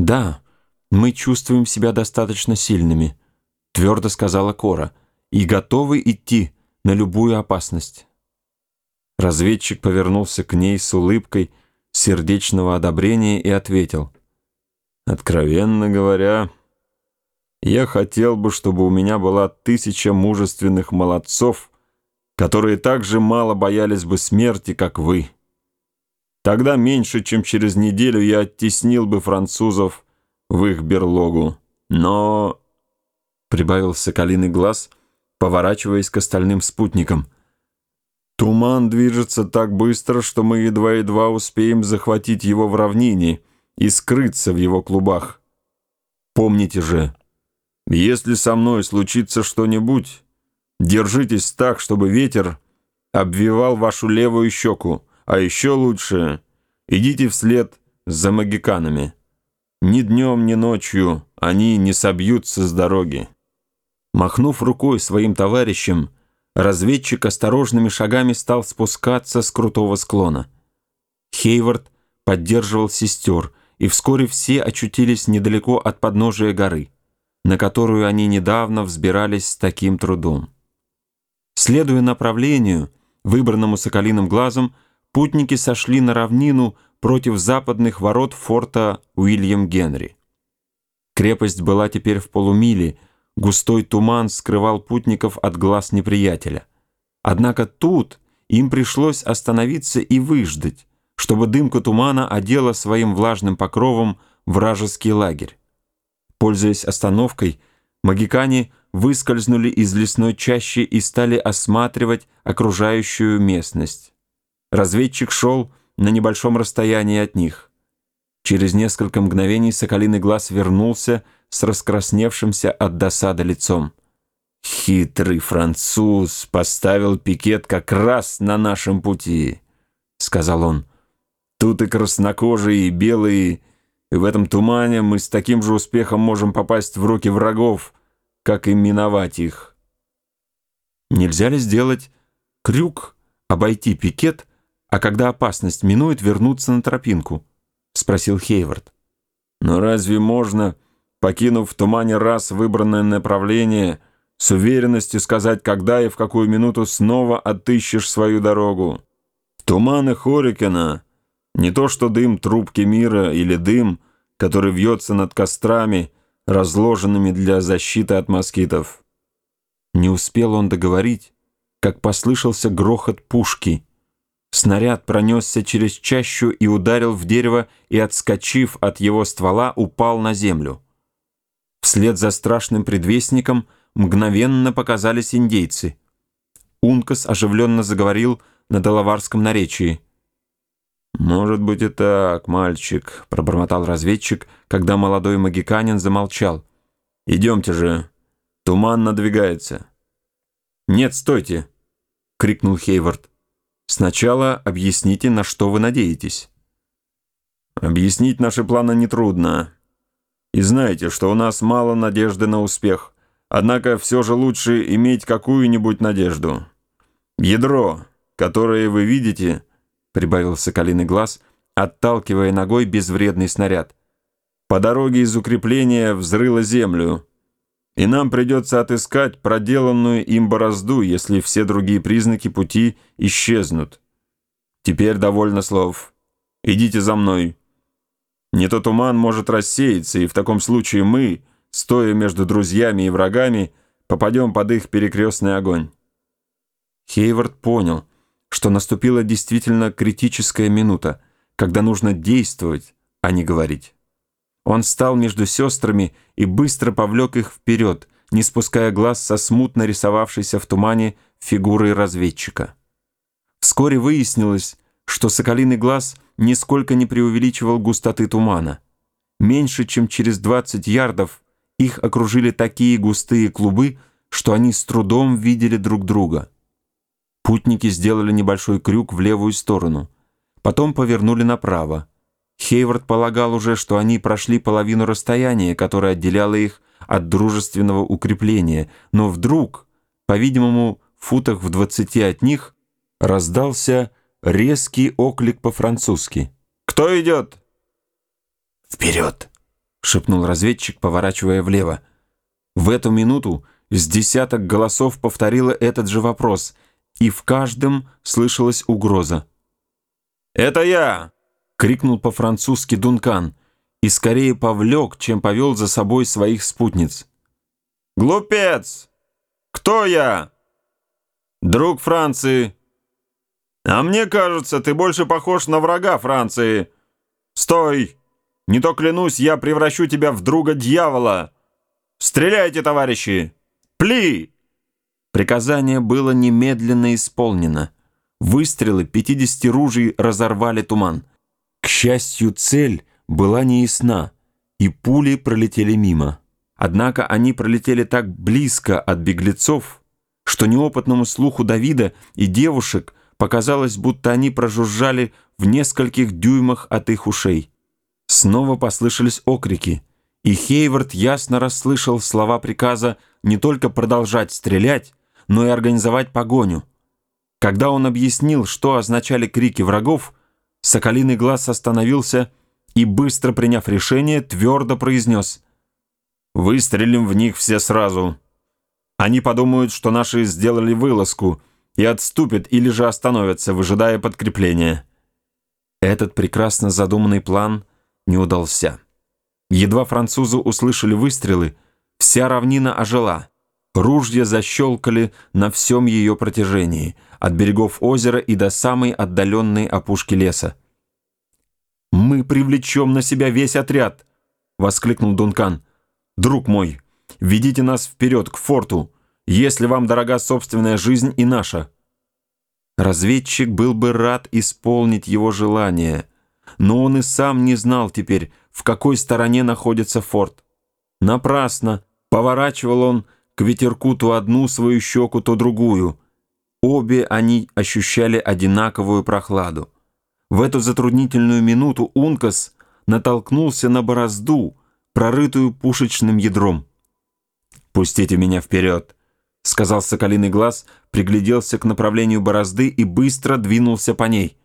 «Да, мы чувствуем себя достаточно сильными», — твердо сказала Кора, «и готовы идти на любую опасность». Разведчик повернулся к ней с улыбкой сердечного одобрения и ответил, «Откровенно говоря, я хотел бы, чтобы у меня была тысяча мужественных молодцов, которые так же мало боялись бы смерти, как вы». Тогда меньше, чем через неделю я оттеснил бы французов в их берлогу. Но...» Прибавил соколиный глаз, поворачиваясь к остальным спутникам. «Туман движется так быстро, что мы едва-едва успеем захватить его в равнине и скрыться в его клубах. Помните же, если со мной случится что-нибудь, держитесь так, чтобы ветер обвивал вашу левую щеку, а еще лучше, идите вслед за магиканами. Ни днем, ни ночью они не собьются с дороги. Махнув рукой своим товарищам, разведчик осторожными шагами стал спускаться с крутого склона. Хейвард поддерживал сестер, и вскоре все очутились недалеко от подножия горы, на которую они недавно взбирались с таким трудом. Следуя направлению, выбранному соколиным глазом, путники сошли на равнину против западных ворот форта Уильям Генри. Крепость была теперь в полумиле, густой туман скрывал путников от глаз неприятеля. Однако тут им пришлось остановиться и выждать, чтобы дымка тумана одела своим влажным покровом вражеский лагерь. Пользуясь остановкой, магикане выскользнули из лесной чащи и стали осматривать окружающую местность. Разведчик шел на небольшом расстоянии от них. Через несколько мгновений соколиный глаз вернулся с раскрасневшимся от досады лицом. «Хитрый француз поставил пикет как раз на нашем пути», — сказал он. «Тут и краснокожие, и белые, и в этом тумане мы с таким же успехом можем попасть в руки врагов, как и миновать их». Нельзя ли сделать крюк, обойти пикет а когда опасность минует, вернуться на тропинку?» — спросил Хейвард. «Но разве можно, покинув в тумане раз выбранное направление, с уверенностью сказать, когда и в какую минуту снова отыщешь свою дорогу? Туманы Хорикена — не то что дым трубки мира или дым, который вьется над кострами, разложенными для защиты от москитов». Не успел он договорить, как послышался грохот пушки — Снаряд пронесся через чащу и ударил в дерево и, отскочив от его ствола, упал на землю. Вслед за страшным предвестником мгновенно показались индейцы. Ункас оживленно заговорил на доловарском наречии. «Может быть и так, мальчик», — пробормотал разведчик, когда молодой магиканин замолчал. «Идемте же, туман надвигается». «Нет, стойте!» — крикнул Хейвард. Сначала объясните, на что вы надеетесь. Объяснить наши планы нетрудно. И знаете, что у нас мало надежды на успех. Однако все же лучше иметь какую-нибудь надежду. Ядро, которое вы видите, прибавил соколиный глаз, отталкивая ногой безвредный снаряд. По дороге из укрепления взрыло землю и нам придется отыскать проделанную им борозду, если все другие признаки пути исчезнут. Теперь довольно слов. Идите за мной. Не то туман может рассеяться, и в таком случае мы, стоя между друзьями и врагами, попадем под их перекрестный огонь. Хейвард понял, что наступила действительно критическая минута, когда нужно действовать, а не говорить. Он стал между сестрами и быстро повлек их вперед, не спуская глаз со смутно рисовавшейся в тумане фигурой разведчика. Вскоре выяснилось, что соколиный глаз нисколько не преувеличивал густоты тумана. Меньше чем через 20 ярдов их окружили такие густые клубы, что они с трудом видели друг друга. Путники сделали небольшой крюк в левую сторону, потом повернули направо. Хейвард полагал уже, что они прошли половину расстояния, которое отделяло их от дружественного укрепления, но вдруг, по-видимому, в футах в двадцати от них, раздался резкий оклик по-французски. «Кто идет?» «Вперед!» — шепнул разведчик, поворачивая влево. В эту минуту с десяток голосов повторило этот же вопрос, и в каждом слышалась угроза. «Это я!» — крикнул по-французски Дункан и скорее повлек, чем повел за собой своих спутниц. «Глупец! Кто я?» «Друг Франции!» «А мне кажется, ты больше похож на врага Франции!» «Стой! Не то клянусь, я превращу тебя в друга дьявола! Стреляйте, товарищи! Пли!» Приказание было немедленно исполнено. Выстрелы 50 ружей разорвали туман. Счастью, цель была неясна, и пули пролетели мимо. Однако они пролетели так близко от беглецов, что неопытному слуху Давида и девушек показалось, будто они прожужжали в нескольких дюймах от их ушей. Снова послышались окрики, и Хейвард ясно расслышал слова приказа не только продолжать стрелять, но и организовать погоню. Когда он объяснил, что означали крики врагов, Соколиный глаз остановился и, быстро приняв решение, твердо произнес «Выстрелим в них все сразу. Они подумают, что наши сделали вылазку, и отступят или же остановятся, выжидая подкрепления». Этот прекрасно задуманный план не удался. Едва французы услышали выстрелы, вся равнина ожила. Ружья защелкали на всем ее протяжении, от берегов озера и до самой отдаленной опушки леса. «Мы привлечем на себя весь отряд!» — воскликнул Дункан. «Друг мой, ведите нас вперед, к форту, если вам дорога собственная жизнь и наша». Разведчик был бы рад исполнить его желание, но он и сам не знал теперь, в какой стороне находится форт. Напрасно поворачивал он к ветерку то одну свою щеку, то другую. Обе они ощущали одинаковую прохладу. В эту затруднительную минуту Ункас натолкнулся на борозду, прорытую пушечным ядром. «Пустите меня вперед!» — сказал Соколиный глаз, пригляделся к направлению борозды и быстро двинулся по ней.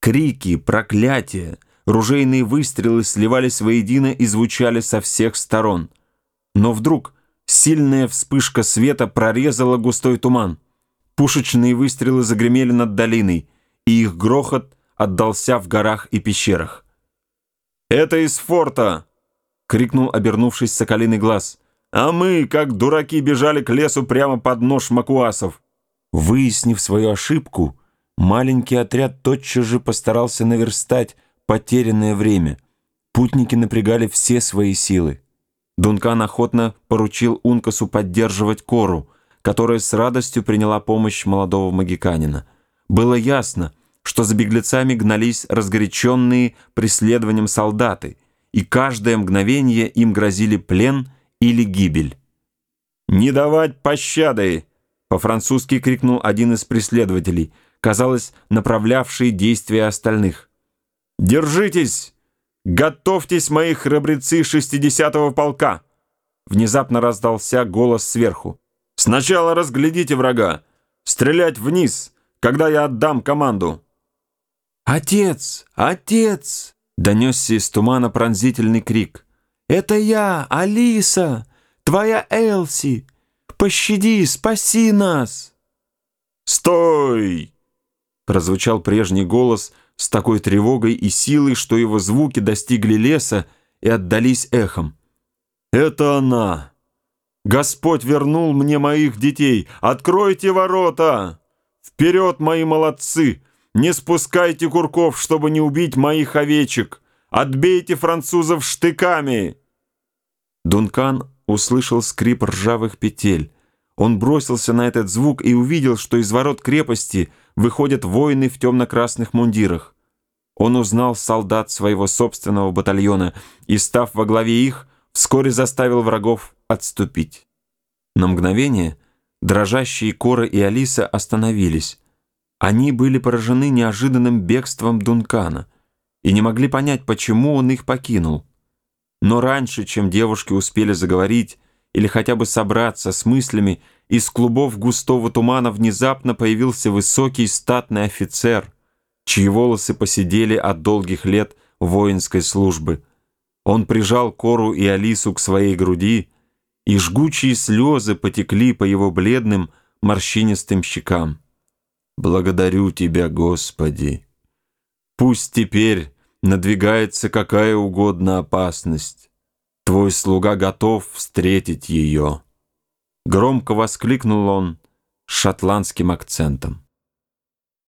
Крики, проклятия, ружейные выстрелы сливались воедино и звучали со всех сторон. Но вдруг сильная вспышка света прорезала густой туман. Пушечные выстрелы загремели над долиной, и их грохот отдался в горах и пещерах. «Это из форта!» — крикнул, обернувшись Соколиный глаз — а мы, как дураки, бежали к лесу прямо под нож макуасов. Выяснив свою ошибку, маленький отряд тотчас же постарался наверстать потерянное время. Путники напрягали все свои силы. Дункан охотно поручил Ункасу поддерживать Кору, которая с радостью приняла помощь молодого магиканина. Было ясно, что за беглецами гнались разгоряченные преследованием солдаты, и каждое мгновение им грозили плен – или гибель. «Не давать пощады!» — по-французски крикнул один из преследователей, казалось, направлявший действия остальных. «Держитесь! Готовьтесь, мои храбрецы шестидесятого полка!» Внезапно раздался голос сверху. «Сначала разглядите врага! Стрелять вниз, когда я отдам команду!» «Отец! Отец!» — донесся из тумана пронзительный крик. «Это я, Алиса, твоя Элси! Пощади, спаси нас!» «Стой!» — прозвучал прежний голос с такой тревогой и силой, что его звуки достигли леса и отдались эхом. «Это она! Господь вернул мне моих детей! Откройте ворота! Вперед, мои молодцы! Не спускайте курков, чтобы не убить моих овечек!» Отбейте французов штыками!» Дункан услышал скрип ржавых петель. Он бросился на этот звук и увидел, что из ворот крепости выходят воины в темно-красных мундирах. Он узнал солдат своего собственного батальона и, став во главе их, вскоре заставил врагов отступить. На мгновение дрожащие Кора и Алиса остановились. Они были поражены неожиданным бегством Дункана — и не могли понять, почему он их покинул. Но раньше, чем девушки успели заговорить или хотя бы собраться с мыслями, из клубов густого тумана внезапно появился высокий статный офицер, чьи волосы посидели от долгих лет воинской службы. Он прижал Кору и Алису к своей груди, и жгучие слезы потекли по его бледным, морщинистым щекам. «Благодарю Тебя, Господи! Пусть теперь надвигается какая угодно опасность. Твой слуга готов встретить ее!» Громко воскликнул он шотландским акцентом.